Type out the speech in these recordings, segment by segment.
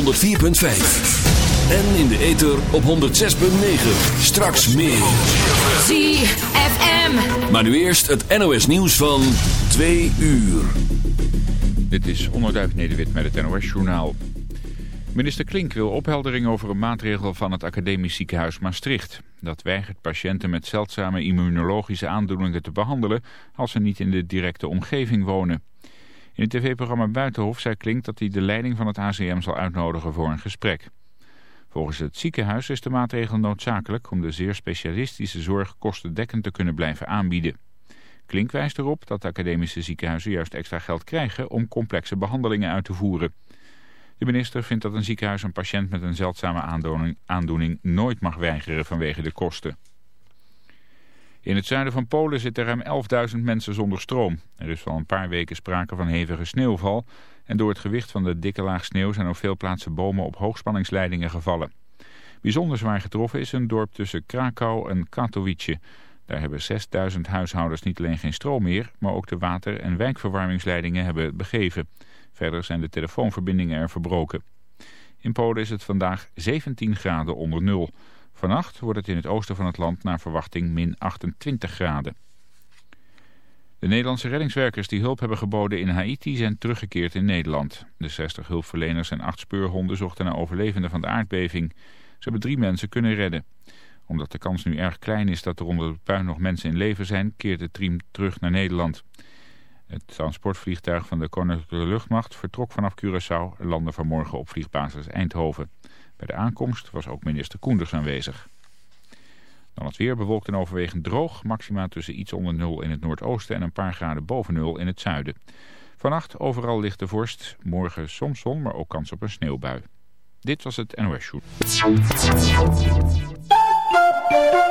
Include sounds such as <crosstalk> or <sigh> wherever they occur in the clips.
104.5. En in de ether op 106.9. Straks meer. ZFM. Maar nu eerst het NOS nieuws van 2 uur. Dit is Onderduif Nederwit met het NOS-journaal. Minister Klink wil opheldering over een maatregel van het Academisch Ziekenhuis Maastricht. Dat weigert patiënten met zeldzame immunologische aandoeningen te behandelen als ze niet in de directe omgeving wonen. In het tv-programma Buitenhof zei Klink dat hij de leiding van het ACM zal uitnodigen voor een gesprek. Volgens het ziekenhuis is de maatregel noodzakelijk om de zeer specialistische zorg kostendekkend te kunnen blijven aanbieden. Klink wijst erop dat academische ziekenhuizen juist extra geld krijgen om complexe behandelingen uit te voeren. De minister vindt dat een ziekenhuis een patiënt met een zeldzame aandoening nooit mag weigeren vanwege de kosten. In het zuiden van Polen zitten ruim 11.000 mensen zonder stroom. Er is al een paar weken sprake van hevige sneeuwval en door het gewicht van de dikke laag sneeuw zijn op veel plaatsen bomen op hoogspanningsleidingen gevallen. Bijzonder zwaar getroffen is een dorp tussen Krakau en Katowice. Daar hebben 6000 huishoudens niet alleen geen stroom meer, maar ook de water- en wijkverwarmingsleidingen hebben het begeven. Verder zijn de telefoonverbindingen er verbroken. In Polen is het vandaag 17 graden onder nul. Vannacht wordt het in het oosten van het land naar verwachting min 28 graden. De Nederlandse reddingswerkers die hulp hebben geboden in Haiti zijn teruggekeerd in Nederland. De 60 hulpverleners en 8 speurhonden zochten naar overlevenden van de aardbeving. Ze hebben drie mensen kunnen redden. Omdat de kans nu erg klein is dat er onder het puin nog mensen in leven zijn, keert het team terug naar Nederland. Het transportvliegtuig van de Koninklijke Luchtmacht vertrok vanaf Curaçao en landde vanmorgen op vliegbasis Eindhoven. Bij de aankomst was ook minister Koenders aanwezig. Dan het weer bewolkt en overwegend droog. Maxima tussen iets onder nul in het noordoosten en een paar graden boven nul in het zuiden. Vannacht overal lichte vorst. Morgen soms zon, maar ook kans op een sneeuwbui. Dit was het NOS Shoot.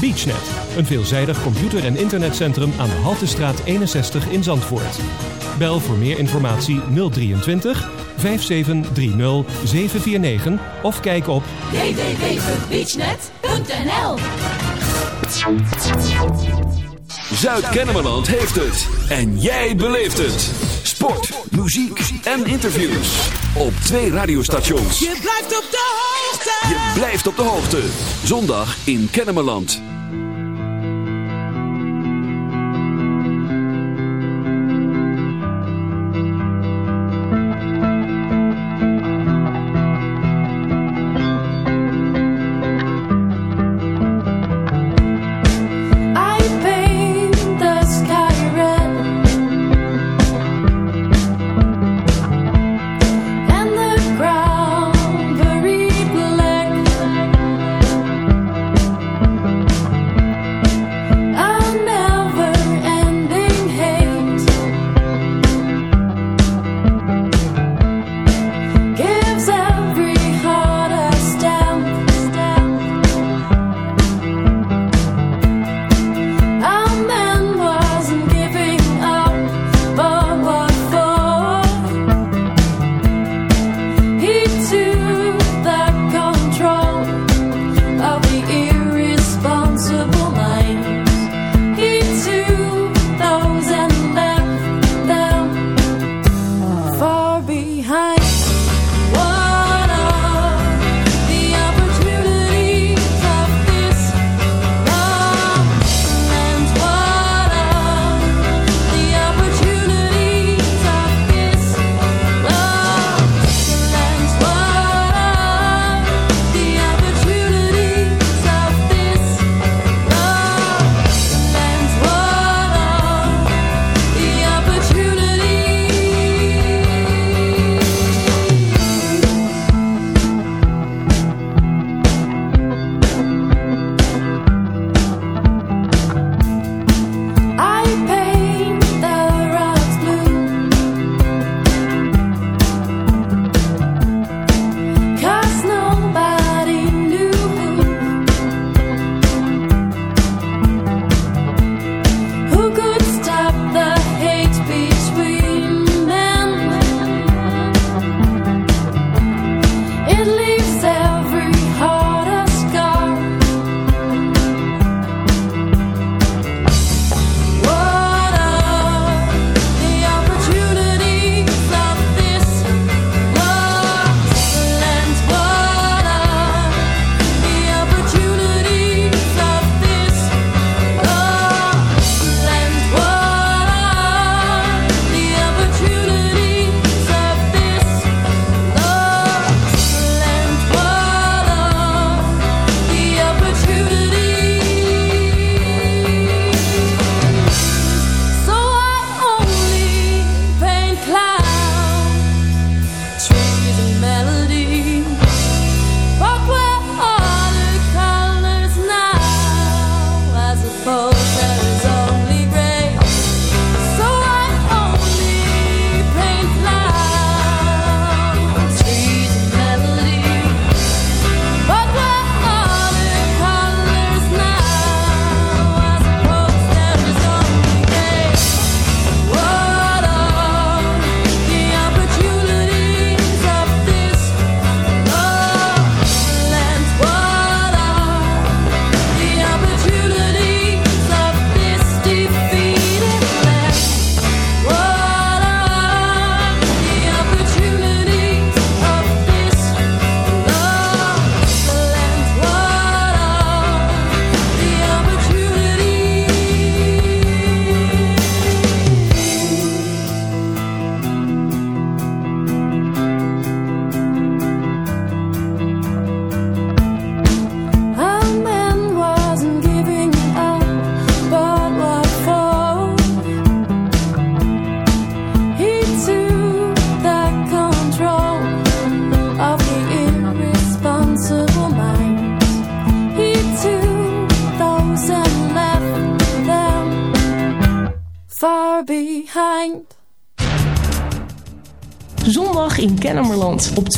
BeachNet, een veelzijdig computer- en internetcentrum aan de Haltestraat 61 in Zandvoort. Bel voor meer informatie 023 5730 749 of kijk op www.beachnet.nl Zuid-Kennemerland heeft het. En jij beleeft het. Sport, muziek en interviews. Op twee radiostations. Je blijft op de hoogte. Je blijft op de hoogte. Zondag in Kennemerland.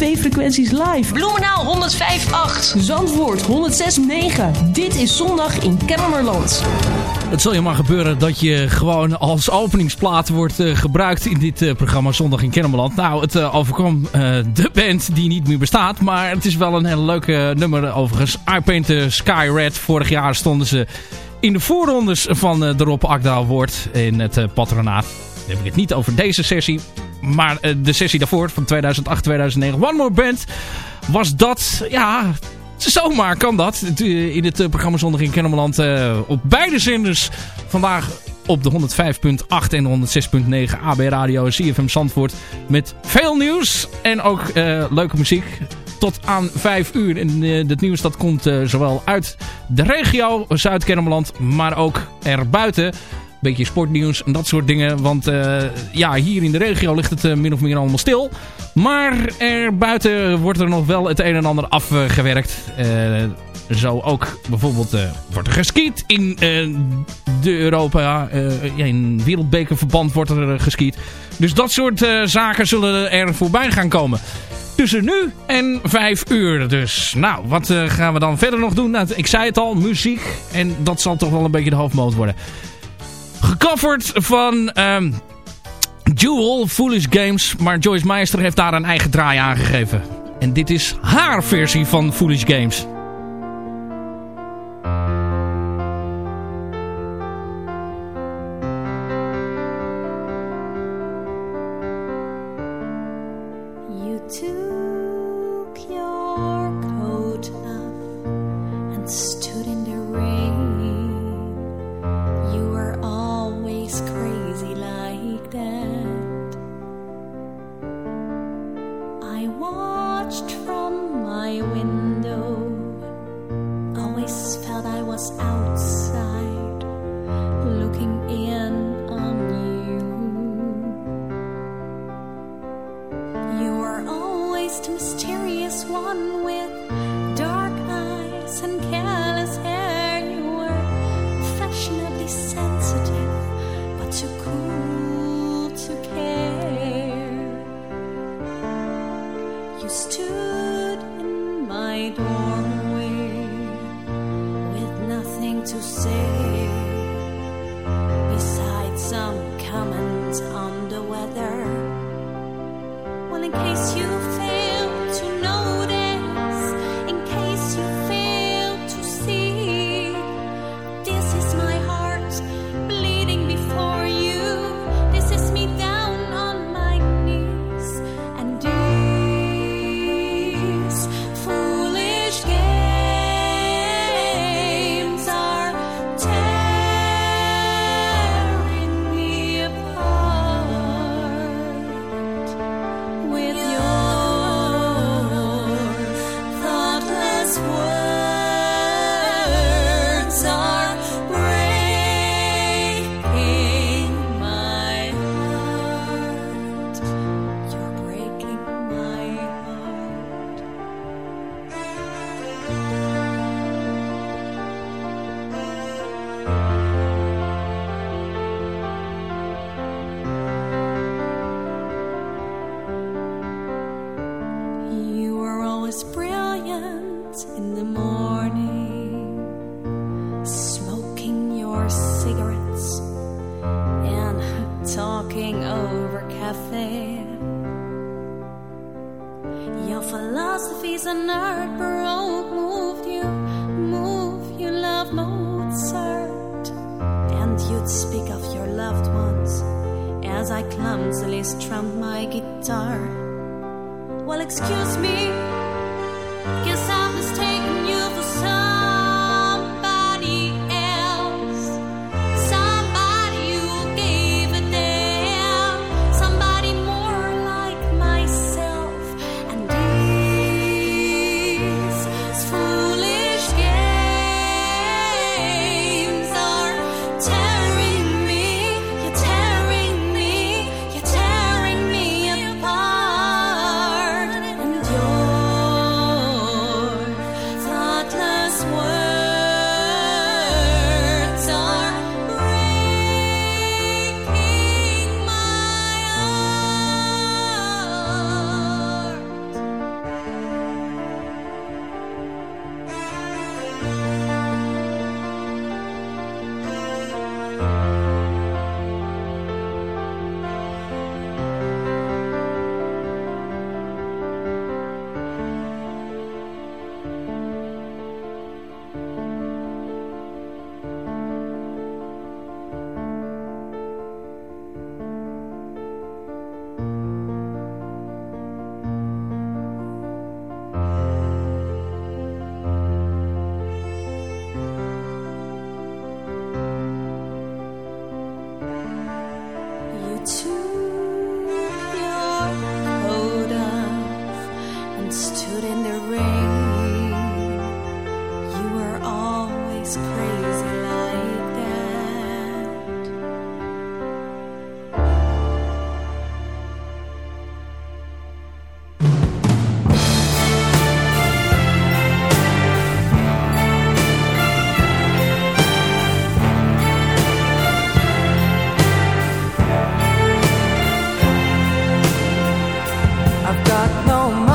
Twee frequenties live. Bloemenaal 105.8. Zandvoort 106.9. Dit is zondag in Kennemerland. Het zal je maar gebeuren dat je gewoon als openingsplaat wordt uh, gebruikt in dit uh, programma Zondag in Kennemerland. Nou, het uh, overkwam de band die niet meer bestaat. Maar het is wel een hele leuke nummer overigens. I Paint the Sky Red. Vorig jaar stonden ze in de voorrondes van de Rob Akda Award in het patronaat. Dan heb ik het niet over deze sessie. Maar de sessie daarvoor van 2008-2009. One More Band was dat, ja, zomaar kan dat. In het programma Zondag in Kennemerland op beide zenders vandaag op de 105.8 en de 106.9 AB Radio CFM Zandvoort. Met veel nieuws en ook leuke muziek. Tot aan 5 uur. En het nieuws dat komt zowel uit de regio Zuid-Kennemerland, maar ook erbuiten beetje sportnieuws en dat soort dingen. Want uh, ja, hier in de regio ligt het uh, min of meer allemaal stil. Maar er buiten wordt er nog wel het een en ander afgewerkt. Uh, zo ook bijvoorbeeld wordt er geskiet in de Europa. in wereldbekerverband wordt er geskiet. Dus dat soort zaken zullen er voorbij gaan komen. Tussen nu en 5 uur dus. Nou, wat gaan we dan verder nog doen? Nou, ik zei het al, muziek. En dat zal toch wel een beetje de hoofdmoot worden. Gecoverd van um, Jewel, Foolish Games. Maar Joyce Meister heeft daar een eigen draai aangegeven. En dit is haar versie van Foolish Games. You stood in my doorway with nothing to say besides some comments on the weather. Well, in case know my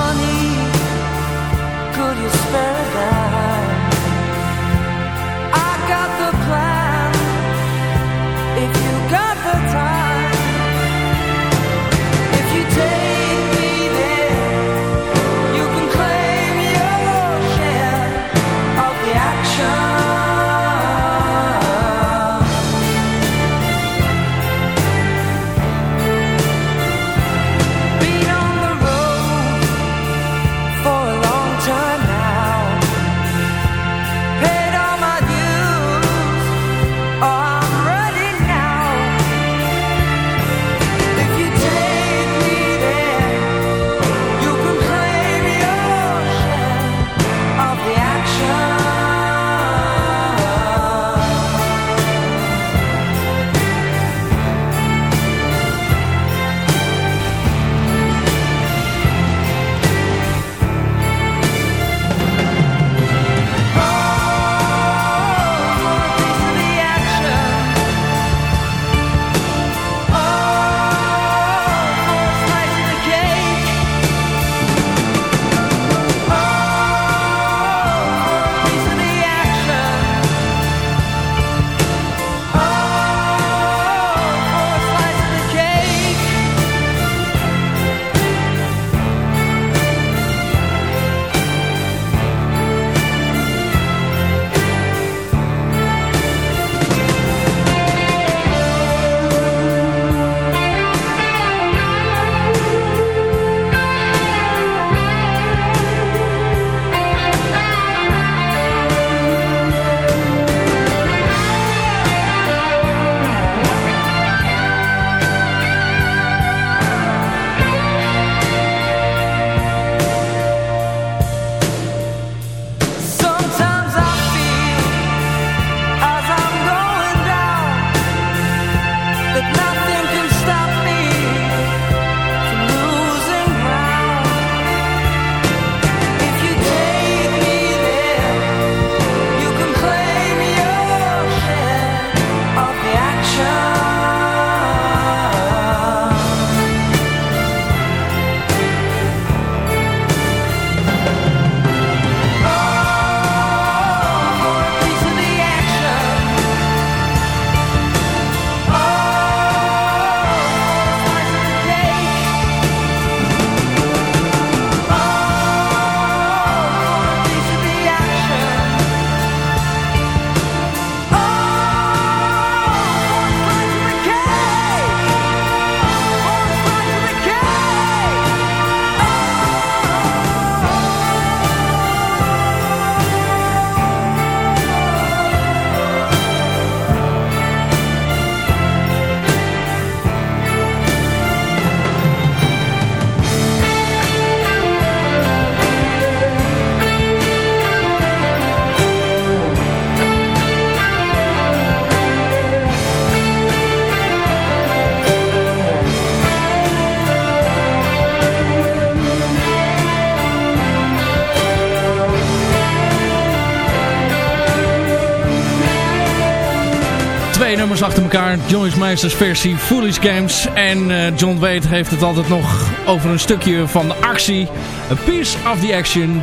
nummers achter elkaar. Joyce Meisters versie Foolish Games. En uh, John Wade heeft het altijd nog over een stukje van de actie. A Piece of the Action.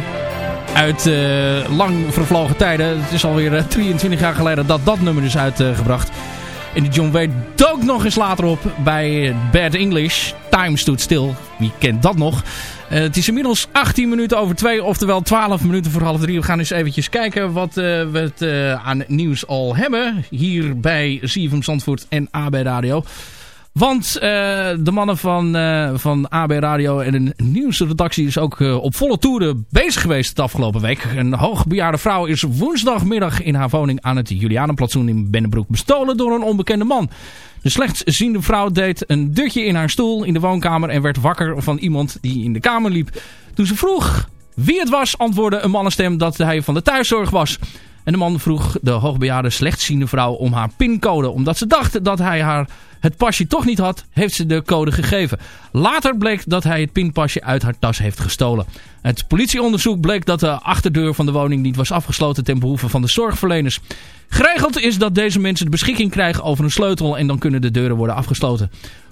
Uit uh, lang vervlogen tijden. Het is alweer uh, 23 jaar geleden dat dat nummer is uitgebracht. En die John Wade dook nog eens later op bij Bad English. Time Stood Still. Wie kent dat nog? Uh, het is inmiddels 18 minuten over 2, oftewel 12 minuten voor half 3. We gaan eens eventjes kijken wat uh, we het, aan nieuws al hebben. Hier bij CFM Zandvoort en AB Radio. Want de mannen van, van AB Radio en de nieuwsredactie is ook op volle toeren bezig geweest de afgelopen week. Een hoogbejaarde vrouw is woensdagmiddag in haar woning aan het Julianenplantsoen in Bennebroek bestolen door een onbekende man. De slechtziende vrouw deed een dutje in haar stoel in de woonkamer en werd wakker van iemand die in de kamer liep. Toen ze vroeg wie het was, antwoordde een mannenstem dat hij van de thuiszorg was. En de man vroeg de hoogbejaarde slechtziende vrouw om haar pincode. Omdat ze dacht dat hij haar het pasje toch niet had, heeft ze de code gegeven. Later bleek dat hij het pinpasje uit haar tas heeft gestolen. Het politieonderzoek bleek dat de achterdeur van de woning niet was afgesloten ten behoeve van de zorgverleners. Geregeld is dat deze mensen de beschikking krijgen over een sleutel en dan kunnen de deuren worden afgesloten.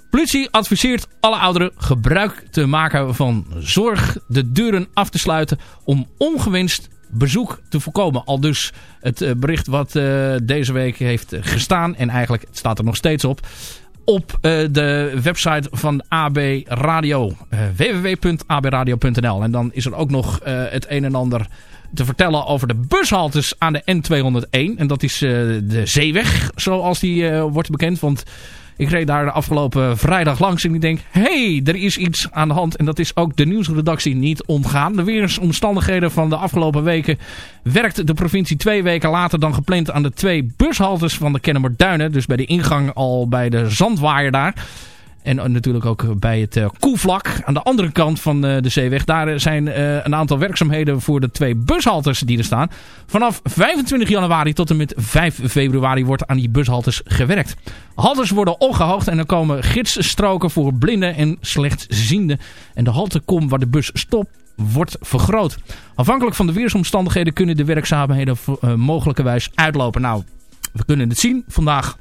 Politie adviseert alle ouderen gebruik te maken van zorg de deuren af te sluiten om ongewenst bezoek te voorkomen. Al dus het bericht wat uh, deze week heeft gestaan en eigenlijk staat er nog steeds op op uh, de website van AB Radio. Www.abradio.nl En dan is er ook nog het een en ander te vertellen over de bushaltes aan de N201. En dat is de Zeeweg, zoals die wordt bekend. Want ik reed daar de afgelopen vrijdag langs en ik denk... hey, er is iets aan de hand. En dat is ook de nieuwsredactie niet ontgaan. De weersomstandigheden van de afgelopen weken... werkt de provincie twee weken later dan gepland aan de twee bushaltes van de Kennemerduinen. Dus bij de ingang al bij de Zandwaaier daar... En natuurlijk ook bij het uh, koelvlak aan de andere kant van uh, de zeeweg. Daar zijn uh, een aantal werkzaamheden voor de twee bushaltes die er staan. Vanaf 25 januari tot en met 5 februari wordt aan die bushaltes gewerkt. Haltes worden opgehoogd en er komen gidsstroken voor blinden en slechtzienden. En de haltekom waar de bus stopt wordt vergroot. Afhankelijk van de weersomstandigheden kunnen de werkzaamheden mogelijkerwijs uitlopen. Nou, we kunnen het zien. Vandaag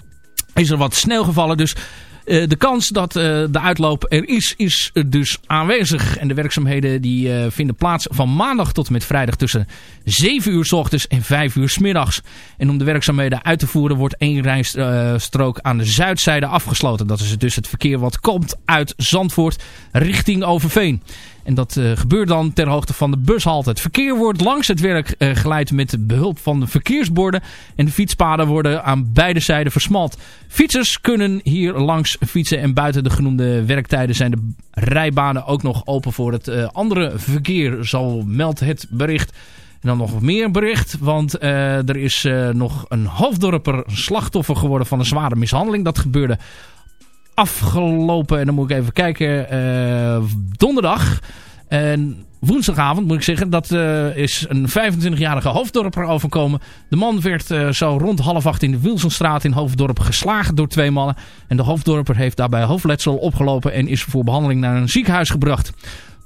is er wat sneeuw gevallen, dus de kans dat uh, de uitloop er is, is dus aanwezig. En de werkzaamheden die uh, vinden plaats van maandag tot en met vrijdag tussen 7 uur s ochtends en 5 uur s middags. En om de werkzaamheden uit te voeren wordt één rijstrook aan de zuidzijde afgesloten. Dat is dus het verkeer wat komt uit Zandvoort richting Overveen. En dat uh, gebeurt dan ter hoogte van de bushalte. Het verkeer wordt langs het werk uh, geleid met behulp van de verkeersborden. En de fietspaden worden aan beide zijden versmalt. Fietsers kunnen hier langs fietsen. En buiten de genoemde werktijden zijn de rijbanen ook nog open voor het uh, andere verkeer. Zo meldt het bericht. En dan nog meer bericht, want er is nog een hoofddorper slachtoffer geworden van een zware mishandeling. Dat gebeurde afgelopen, en dan moet ik even kijken, uh, donderdag. En woensdagavond moet ik zeggen, dat uh, is een 25-jarige hoofddorper overkomen. De man werd uh, zo rond half acht in de Wilsonstraat in Hoofddorp geslagen door twee mannen. En de hoofddorper heeft daarbij hoofdletsel opgelopen en is voor behandeling naar een ziekenhuis gebracht.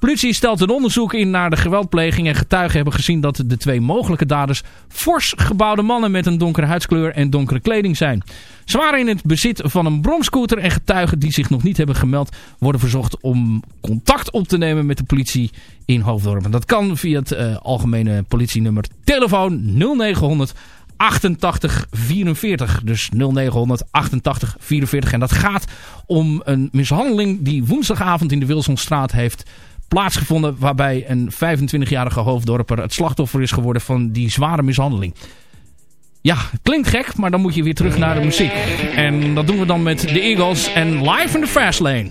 Politie stelt een onderzoek in naar de geweldpleging en getuigen hebben gezien dat de twee mogelijke daders fors gebouwde mannen met een donkere huidskleur en donkere kleding zijn. Ze waren in het bezit van een bromscooter en getuigen die zich nog niet hebben gemeld worden verzocht om contact op te nemen met de politie in Hoofddorp. En dat kan via het uh, algemene politienummer telefoon 0900 88 44. Dus 0900 88 44. En dat gaat om een mishandeling die woensdagavond in de Wilsonstraat heeft plaatsgevonden waarbij een 25-jarige hoofddorper het slachtoffer is geworden van die zware mishandeling. Ja, klinkt gek, maar dan moet je weer terug naar de muziek. En dat doen we dan met de Eagles en Live in the Fast Lane.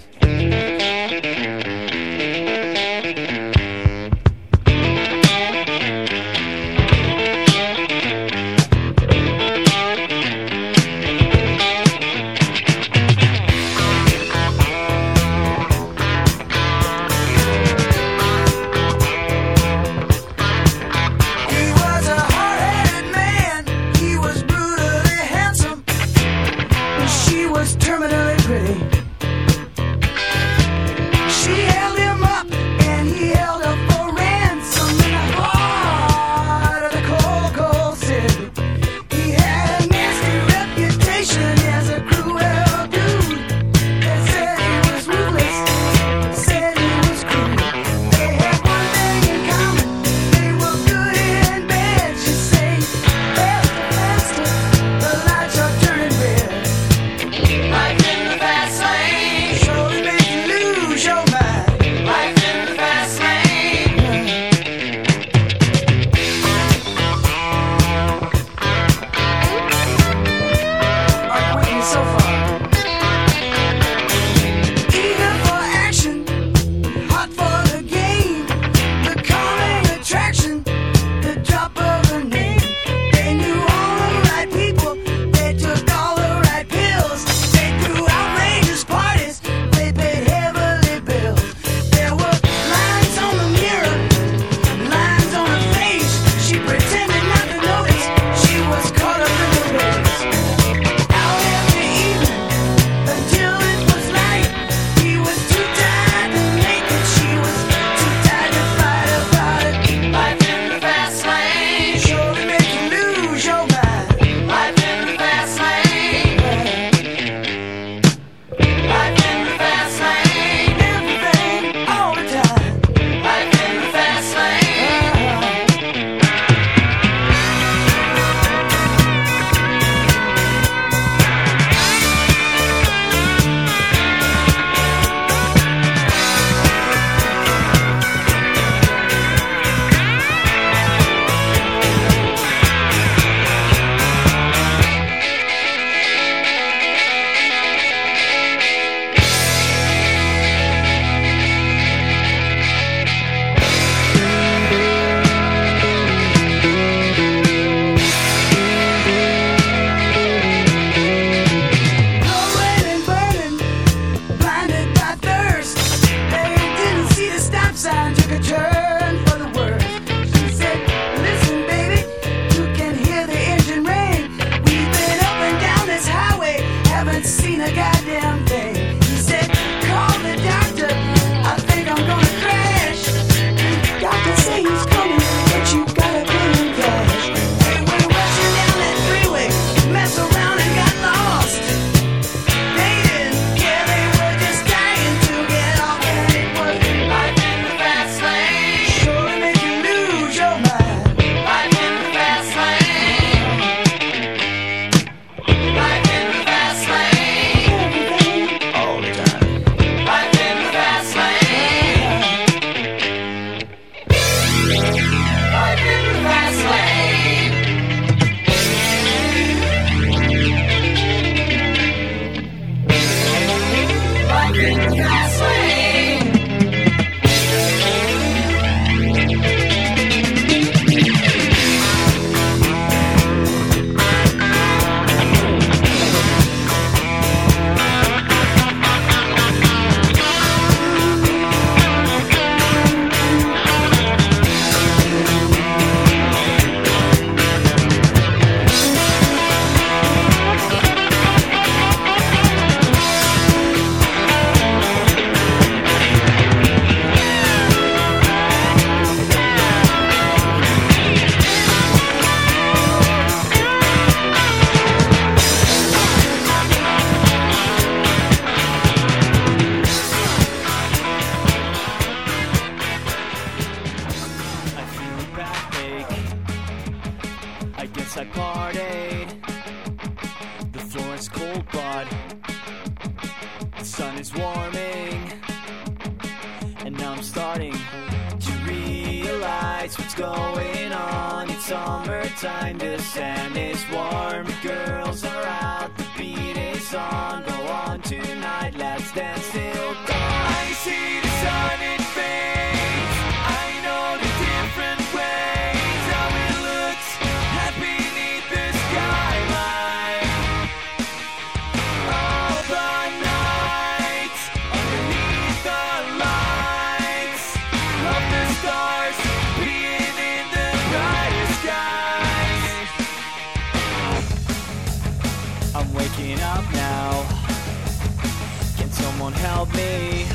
Help me?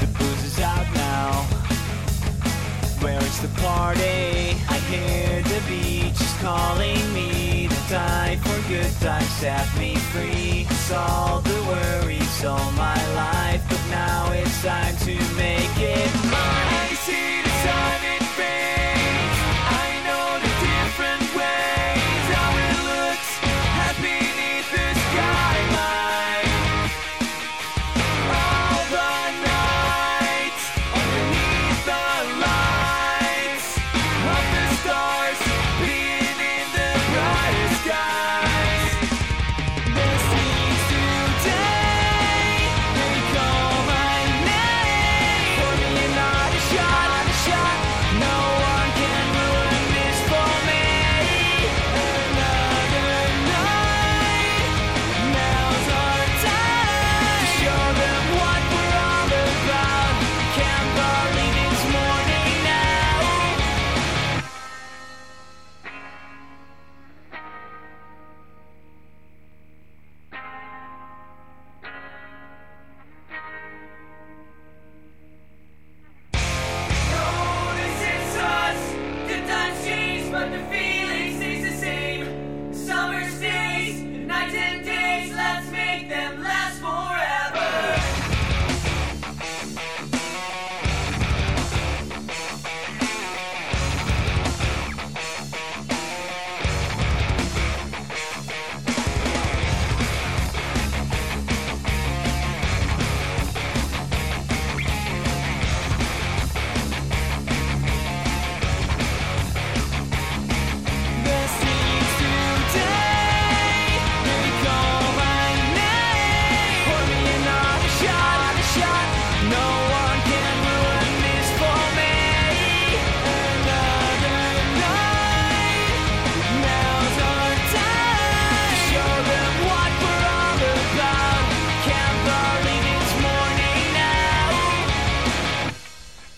The booze is out now. Where is the party? I hear the beach is calling me. The tide for good times set me free. It's all the worries all my life, but now it's time to make it mine. See the sun,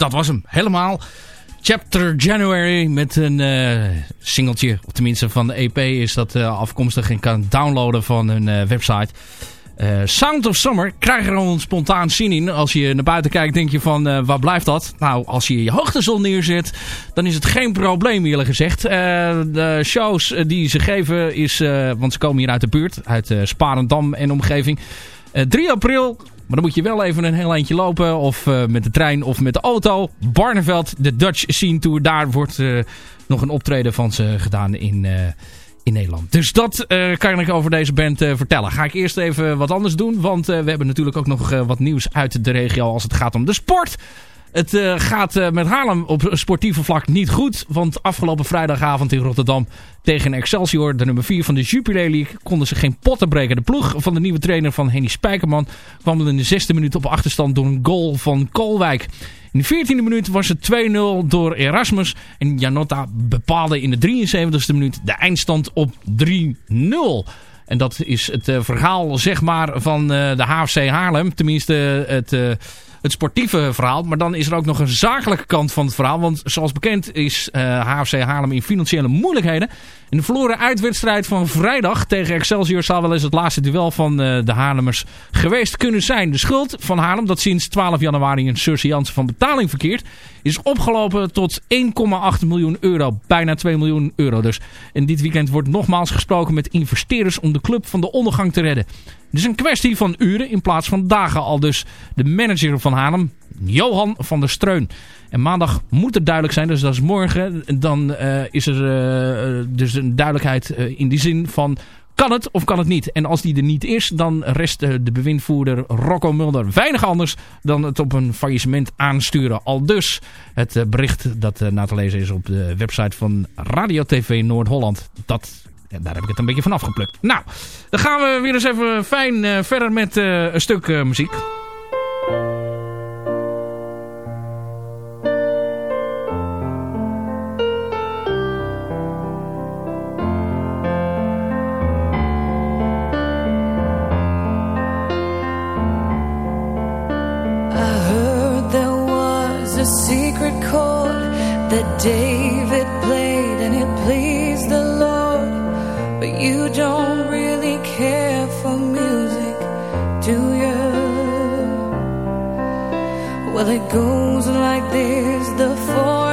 Dat was hem, helemaal. Chapter January met een eh, singeltje, tenminste van de EP is dat eh, afkomstig en kan downloaden van hun eh, website. Sound of Summer krijg je er al spontaan zin in. Als je naar buiten kijkt denk je van waar blijft dat? Nou, als je je hoogtezon neerzet, dan is het geen probleem eerlijk gezegd. De shows die ze geven is, want ze komen hier uit de buurt, uit Sparendam en omgeving. Eh, 3 april maar dan moet je wel even een heel eindje lopen. Of eh, met de trein of met de auto. Barneveld, de Dutch Scene Tour. Daar wordt eh, nog een optreden van ze gedaan in, eh, in Nederland. Dus dat kan ik over deze band vertellen. Ga ik eerst even wat anders doen. Want we hebben natuurlijk ook nog wat nieuws uit de regio als het gaat om de sport. Het eh, gaat eh, met Haarlem op sportieve vlak niet goed. Want afgelopen vrijdagavond in Rotterdam tegen Excelsior, de nummer 4 van de Jupiler League, konden ze geen potten breken. De ploeg van de nieuwe trainer van Henny Spijkerman kwam in de zesde minuut op achterstand door een goal van Koolwijk. In de 14e minuut was het 2-0 door Erasmus. En Janotta bepaalde in de 73e minuut de eindstand op 3-0. En dat is het eh, verhaal zeg maar, van de HFC Haarlem. Tenminste het, het sportieve verhaal. Maar dan is er ook nog een zakelijke kant van het verhaal. Want zoals bekend is eh, HFC Haarlem in financiële moeilijkheden. In de verloren uitwedstrijd van vrijdag tegen Excelsior zou wel eens het laatste duel van eh, de Haarlemmers geweest kunnen zijn. De schuld van Haarlem, dat sinds 12 januari een surseance van betaling verkeert, is opgelopen tot 1,8 miljoen euro. Bijna 2 miljoen euro dus. En dit weekend wordt nogmaals gesproken met investeerders om de club van de ondergang te redden. Het is een kwestie van uren in plaats van dagen al dus de manager van Haarlem. Johan van der Streun. En maandag moet het duidelijk zijn, dus dat is morgen. Dan uh, is er uh, dus een duidelijkheid uh, in die zin van... Kan het of kan het niet? En als die er niet is, dan rest de bewindvoerder Rocco Mulder weinig anders dan het op een faillissement aansturen. Al dus het bericht dat na te lezen is op de website van Radio TV Noord-Holland. Dat en daar heb ik het een beetje van afgeplukt. Nou, dan gaan we weer eens even fijn uh, verder met uh, een stuk uh, muziek. David you don't really care for music, do you? Well, it goes like this the fourth,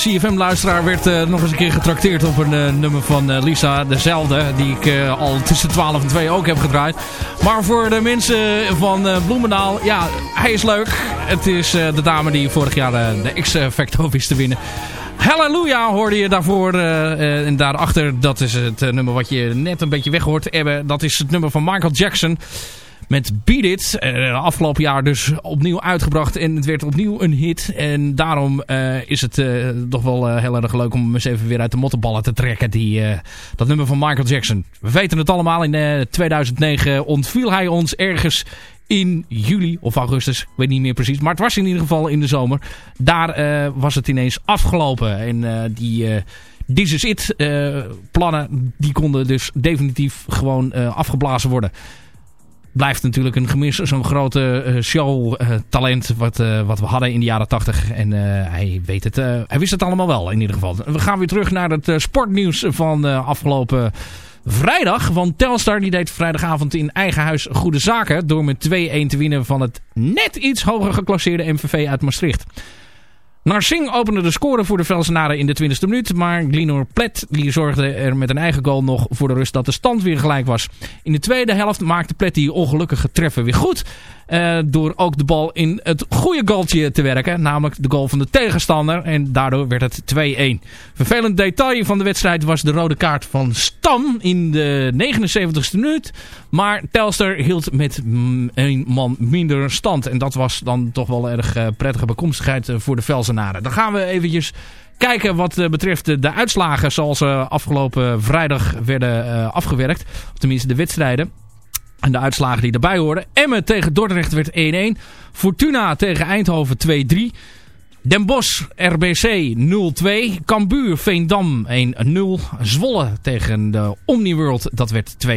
CFM-luisteraar werd uh, nog eens een keer getrakteerd op een uh, nummer van uh, Lisa. Dezelfde, die ik al tussen 12 en 2 ook heb gedraaid. Maar voor de mensen van Bloemendaal, ja, hij is leuk. Het is de dame die vorig jaar de X-Factor wist te winnen. Halleluja hoorde je daarvoor. en daarachter, dat is het nummer wat je net een beetje weg hoort. dat is het nummer van Michael Jackson met Beat It. Uh, afgelopen jaar dus opnieuw uitgebracht en het werd opnieuw een hit. En daarom uh, is het uh, toch wel heel erg leuk om hem eens even weer uit de mottenballen te trekken. Die, dat nummer van Michael Jackson. We weten het allemaal. In 2009 ontviel hij ons ergens in juli of augustus. Ik weet niet meer precies. Maar het was in ieder geval in de zomer. Daar was het ineens afgelopen. En die... This is it plannen, die konden dus definitief gewoon afgeblazen worden blijft natuurlijk een gemis, zo'n grote uh, showtalent wat, uh, wat we hadden in de jaren 80. En hij weet het, hij wist het allemaal wel in ieder geval. We gaan weer terug naar het sportnieuws van afgelopen vrijdag. Want Telstar die deed vrijdagavond in eigen huis goede zaken door met 2-1 te winnen van het net iets hoger geclasseerde MVV uit Maastricht. Narsing opende de score voor de Velsenaren in de 20e minuut. Maar Glinor Plet die zorgde er met een eigen goal nog voor de rust dat de stand weer gelijk was. In de tweede helft maakte Plet die ongelukkige treffen weer goed. Uh, door ook de bal in het goede goaltje te werken. Namelijk de goal van de tegenstander. En daardoor werd het 2-1. Vervelend detail van de wedstrijd was de rode kaart van Stam in de 79ste minuut. Maar Telstar hield met een man minder stand. En dat was dan toch wel erg uh, prettige bekomstigheid uh, voor de Velzenaren. Dan gaan we eventjes kijken wat betreft de uitslagen zoals ze afgelopen vrijdag werden afgewerkt. Of tenminste de wedstrijden. En de uitslagen die erbij hoorden. Emmen tegen Dordrecht werd 1-1. Fortuna tegen Eindhoven 2-3. Den Bosch RBC 0-2. Cambuur Veendam 1-0. Zwolle tegen de Omniworld dat werd 2-0.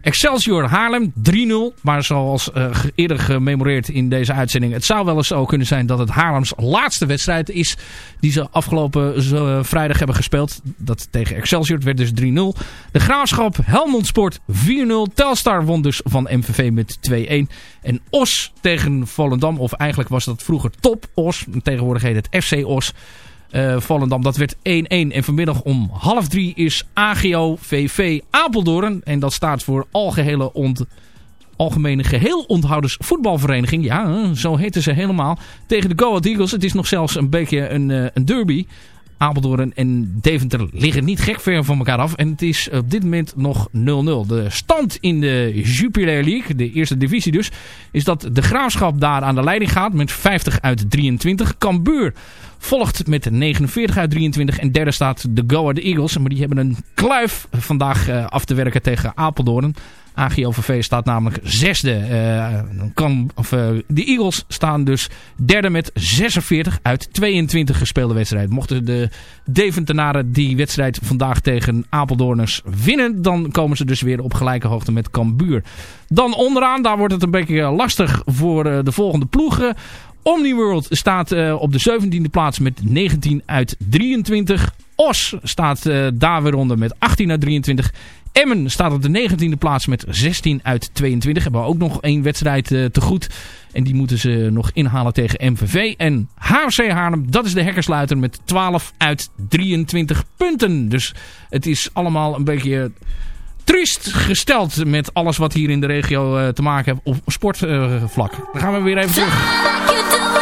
Excelsior Haarlem 3-0. Maar zoals uh, eerder gememoreerd in deze uitzending. Het zou wel eens zo kunnen zijn dat het Haarlems laatste wedstrijd is. Die ze afgelopen uh, vrijdag hebben gespeeld. Dat tegen Excelsior. Het werd dus 3-0. De Graafschap Helmond Sport 4-0. Telstar won dus van MVV met 2-1. En Os tegen Volendam. Of eigenlijk was dat vroeger Top Os. Tegenwoordig heet het FC Os. Uh, Volendam. Dat werd 1-1. En vanmiddag om half drie is AGO VV Apeldoorn. En dat staat voor Algehele Algemene Geheel Onthouders Voetbalvereniging. Ja, zo heten ze helemaal. Tegen de Go Ahead Eagles. Het is nog zelfs een beetje een, uh, een derby. Apeldoorn en Deventer liggen niet gek ver van elkaar af. En het is op dit moment nog 0-0. De stand in de Jupiler League, de eerste divisie dus, is dat de Graafschap daar aan de leiding gaat met 50 uit 23. Cambuur volgt met 49 uit 23 en derde staat de Go Ahead Eagles. Maar die hebben een kluif vandaag uh, af te werken tegen Apeldoorn. AGOVV staat namelijk zesde. Uh, kan, of, uh, de Eagles staan dus derde met 46 uit 22 gespeelde wedstrijden. Mochten de Deventenaren die wedstrijd vandaag tegen Apeldoorners winnen... dan komen ze dus weer op gelijke hoogte met Cambuur. Dan onderaan, daar wordt het een beetje lastig voor uh, de volgende ploegen. Omniworld staat op de 17e plaats met 19 uit 23. Os staat daar weer onder met 18 uit 23. Emmen staat op de 19e plaats met 16 uit 22. Hebben we ook nog één wedstrijd uh, te goed. En die moeten ze nog inhalen tegen MVV. En HFC Haarlem, dat is de hekkersluiter met 12 uit 23 punten. Dus het is allemaal een beetje triest gesteld met alles wat hier in de regio uh, te maken heeft op sportvlak. Dan gaan we weer even terug.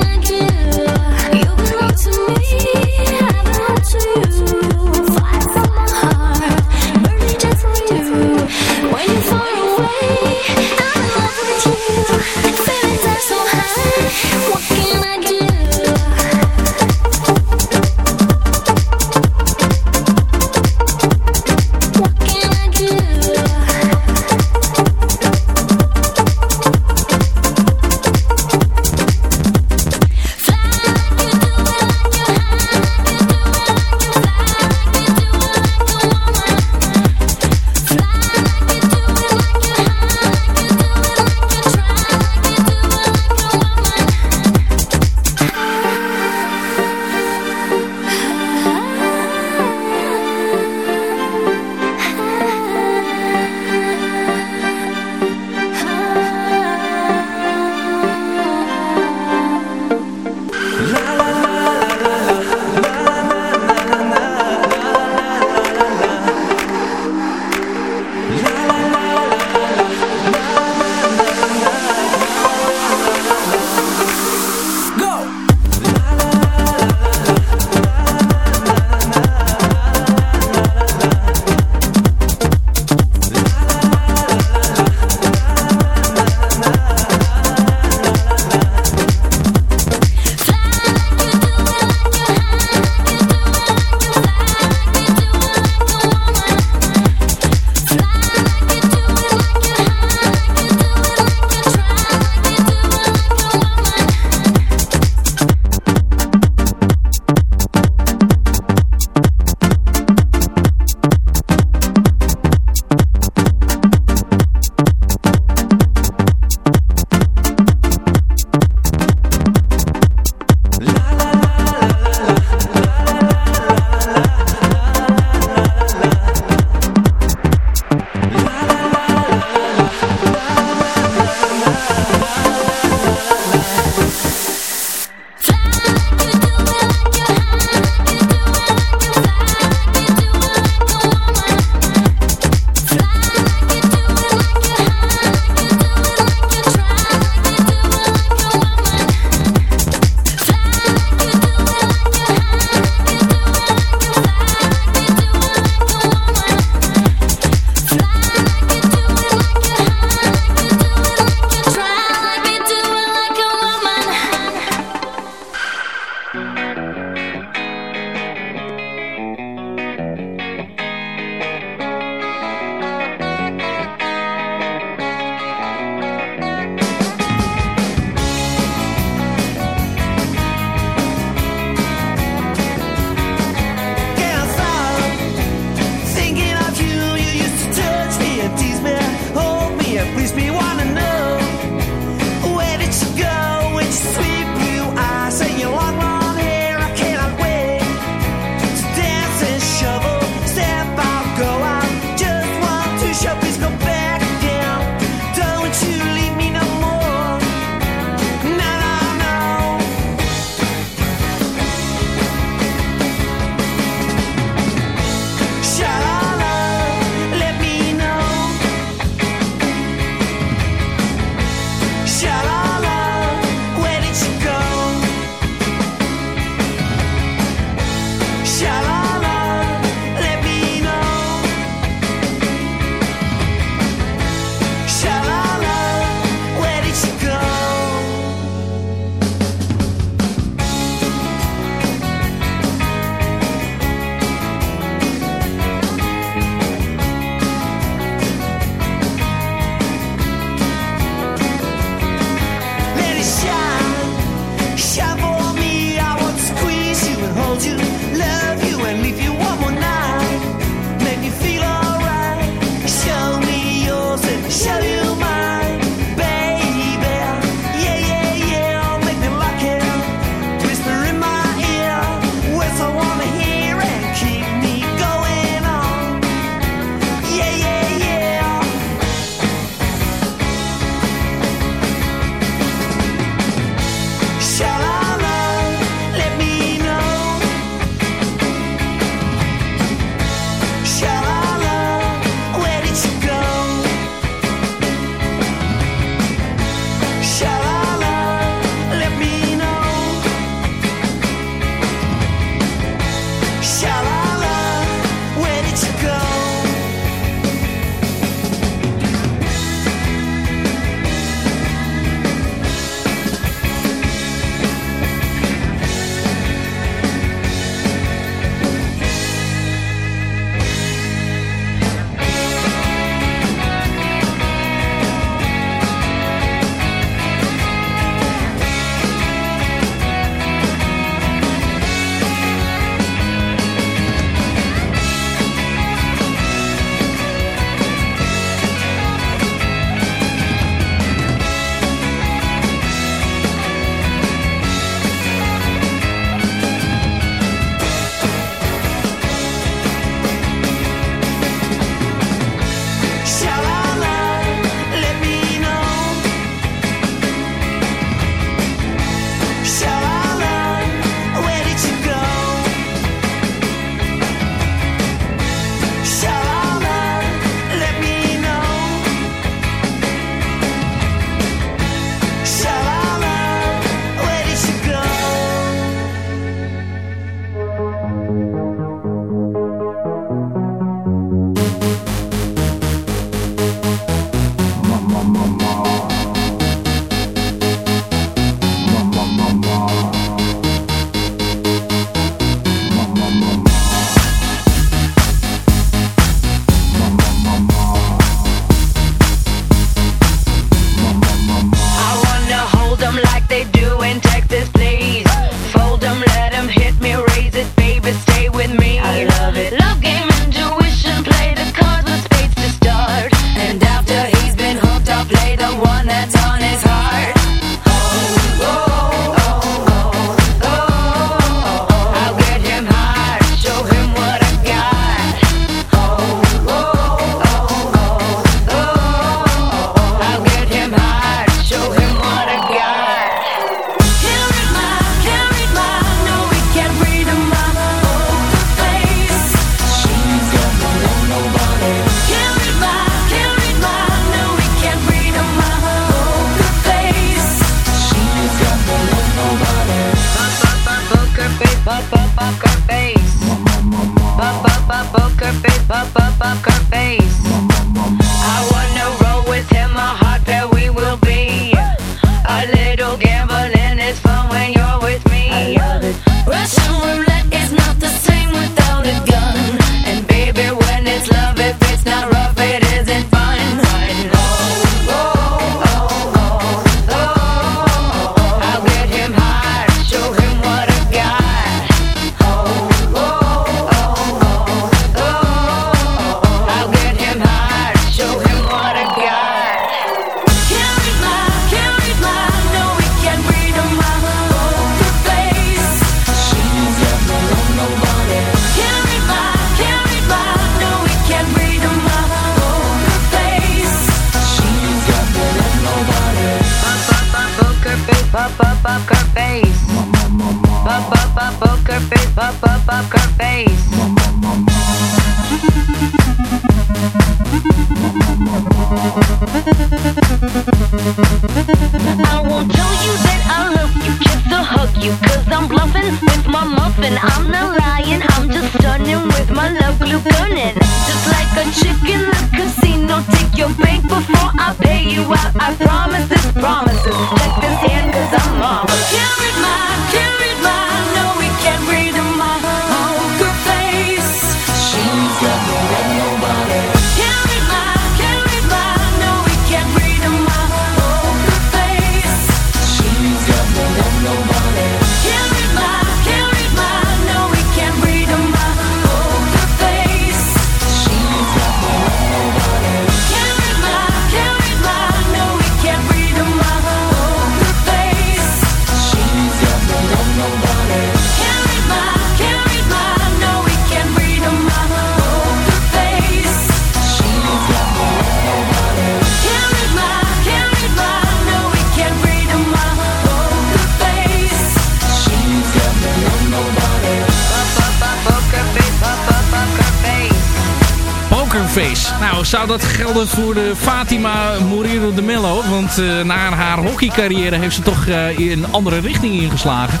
Dat gelden voor de Fatima Moreiro de Mello? Want eh, na haar hockeycarrière heeft ze toch eh, in een andere richting ingeslagen.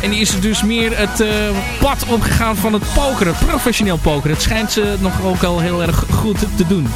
En is ze dus meer het eh, pad opgegaan van het pokeren, professioneel pokeren. Het schijnt ze nog ook al heel erg goed te doen.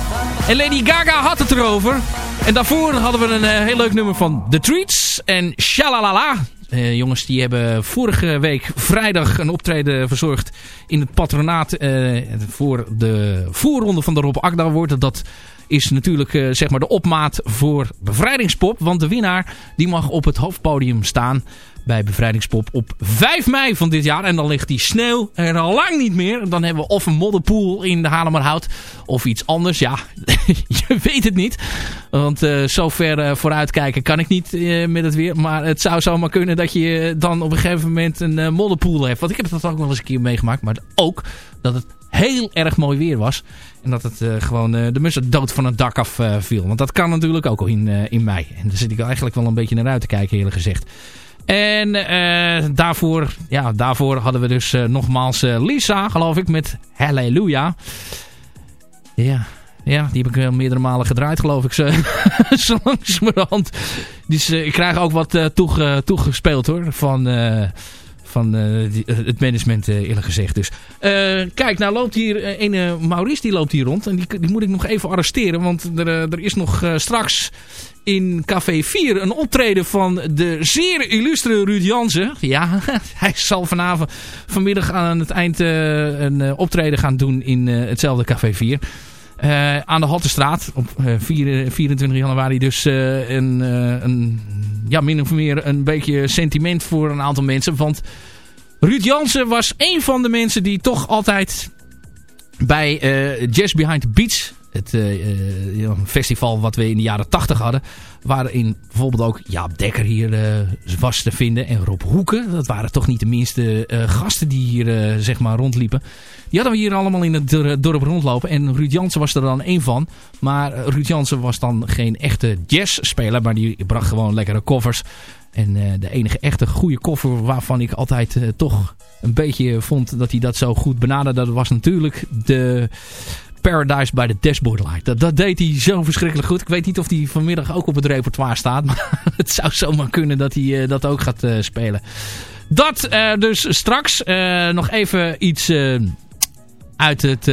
En Lady Gaga had het erover. En daarvoor hadden we een heel leuk nummer van The Treats en Shalalala. Eh, jongens die hebben vorige week vrijdag een optreden verzorgd in het patronaat eh, voor de voorronde van de Rob Akda wordt. Dat is natuurlijk eh, zeg maar de opmaat voor Bevrijdingspop. Want de winnaar die mag op het hoofdpodium staan bij Bevrijdingspop op 5 mei van dit jaar. En dan ligt die sneeuw er al lang niet meer. Dan hebben we of een modderpoel in de Haarlemmerhout of iets anders. Ja, <laughs> je weet het niet. Want eh, zo ver eh, vooruit kijken kan ik niet eh, met het weer. Maar het zou zomaar kunnen dat je dan op een gegeven moment een modderpoel hebt. Want ik heb dat ook wel eens een keer meegemaakt. Maar ook dat het heel erg mooi weer was. En dat het gewoon de mussen dood van het dak af viel. Want dat kan natuurlijk ook al in, in mei. En daar zit ik eigenlijk wel een beetje naar uit te kijken eerlijk gezegd. En eh, daarvoor, ja, daarvoor hadden we dus eh, nogmaals eh, Lisa, geloof ik, met Halleluja. Ja, ja, die heb ik meerdere malen gedraaid, geloof ik, zo, <laughs> zo langzamerhand. Dus ik krijg ook wat toege, toegespeeld hoor, van, van eh, die- het management eh, eerlijk gezegd. Dus eh, kijk, nou loopt hier eh, een eh, Maurice, die loopt hier rond. En die, die moet ik nog even arresteren, want er, eh, er is nog eh, straks in Café 4 een optreden van de zeer illustre Ruud Jansen. Ja, <laughs> hij zal vanavond, vanmiddag aan het eind eh, een eh, optreden gaan doen in eh, hetzelfde Café 4. Eh, aan de Hattestraat op eh, 4, 24 januari. Dus eh, een, eh, een, ja, min of meer een beetje sentiment voor een aantal mensen. Want Ruud Jansen was een van de mensen die toch altijd bij eh, Jazz Behind the Beach, het eh, eh, festival wat we in de jaren 80 hadden, waarin bijvoorbeeld ook Jaap Dekker hier eh, was te vinden en Rob Hoeken. Dat waren toch niet de minste gasten die hier zeg maar rondliepen. Die hadden we hier allemaal in het dor- dorp rondlopen en Ruud Jansen was er dan één van. Maar Ruud Jansen was dan geen echte jazzspeler, maar die bracht gewoon lekkere covers. En de enige echte goede koffer waarvan ik altijd toch een beetje vond dat hij dat zo goed benaderde, dat was natuurlijk de Paradise by the Dashboard Light. Dat, dat deed hij zo verschrikkelijk goed. Ik weet niet of hij vanmiddag ook op het repertoire staat, maar <laughs> het zou zomaar kunnen dat hij eh, dat ook gaat eh, spelen. Dat eh, dus straks. Nog even iets uit het,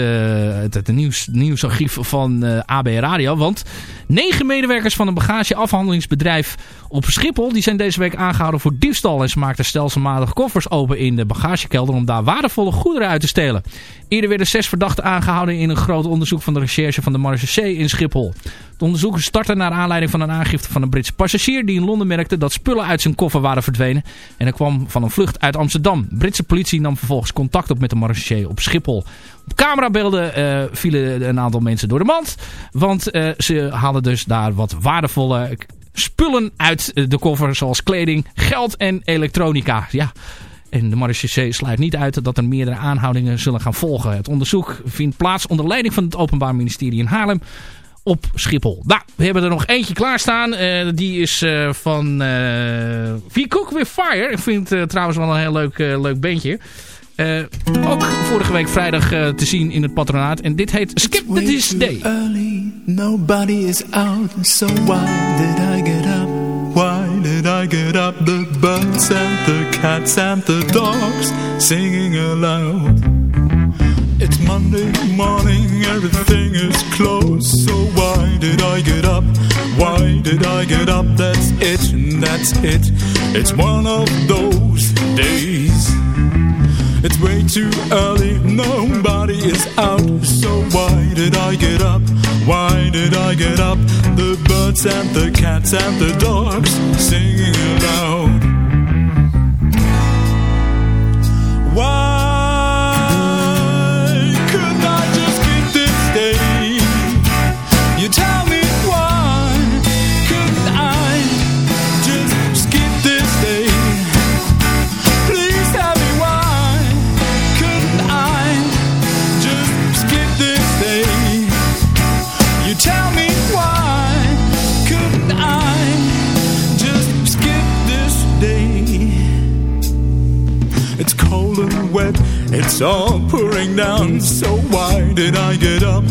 het, nieuws, nieuwsarchief van AB Radio. Want negen medewerkers van een bagageafhandelingsbedrijf op Schiphol... die zijn deze week aangehouden voor diefstal. En ze maakten stelselmatig koffers open in de bagagekelder... om daar waardevolle goederen uit te stelen. Eerder werden zes verdachten aangehouden in een groot onderzoek van de recherche van de Marseillais in Schiphol. Het onderzoek startte naar aanleiding van een aangifte van een Britse passagier die in Londen merkte dat spullen uit zijn koffer waren verdwenen. En er kwam van een vlucht uit Amsterdam. Britse politie nam vervolgens contact op met de Marseillais op Schiphol. Op camerabeelden eh, vielen een aantal mensen door de mand. Want eh, ze haalden dus daar wat waardevolle spullen uit eh, de koffer. Zoals kleding, geld en elektronica. Ja, en de marechaussee sluit niet uit dat er meerdere aanhoudingen zullen gaan volgen. Het onderzoek vindt plaats onder leiding van het Openbaar Ministerie in Haarlem. op Schiphol. Nou, we hebben er nog eentje klaarstaan. Uh, die is uh, van uh, Cook With Fire. Ik vind het trouwens wel een heel leuk, leuk bandje. Ook vorige week vrijdag te zien in het patronaat. En dit heet Skip This Day. Early, nobody is out, so why did I get up? Why did I get up? The birds and the cats and the dogs singing aloud. It's Monday morning, everything is closed So why did I get up? Why did I get up? That's it, that's it It's one of those days It's way too early, nobody is out So why did I get up? Why did I get up? The birds and the cats and the dogs singing aloud Why? It's all pouring down, so why did I get up?